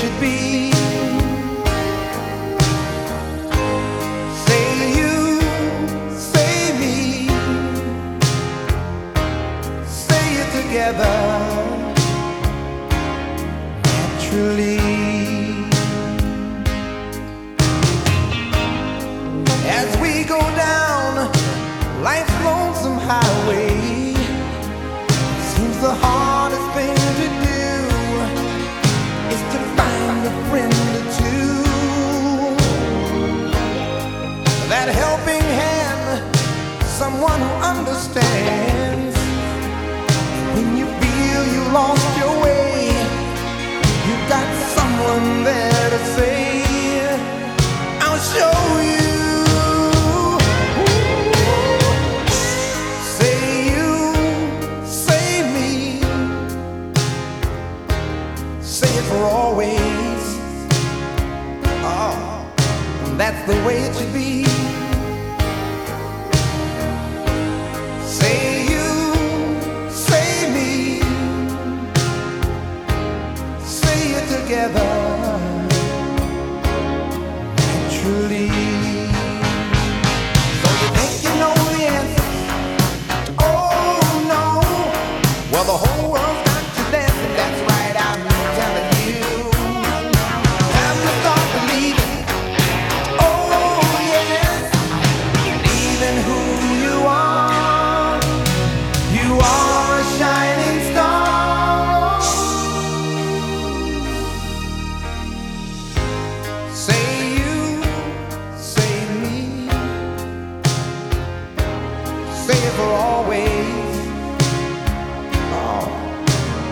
Should be. Say you, say me, say it together naturally. As we go down life's lonesome highway, seems the hardest understands. When you feel you lost your way, you got someone there to say, I'll show you. Say you, say me, say it for always. Oh, that's the way it should be.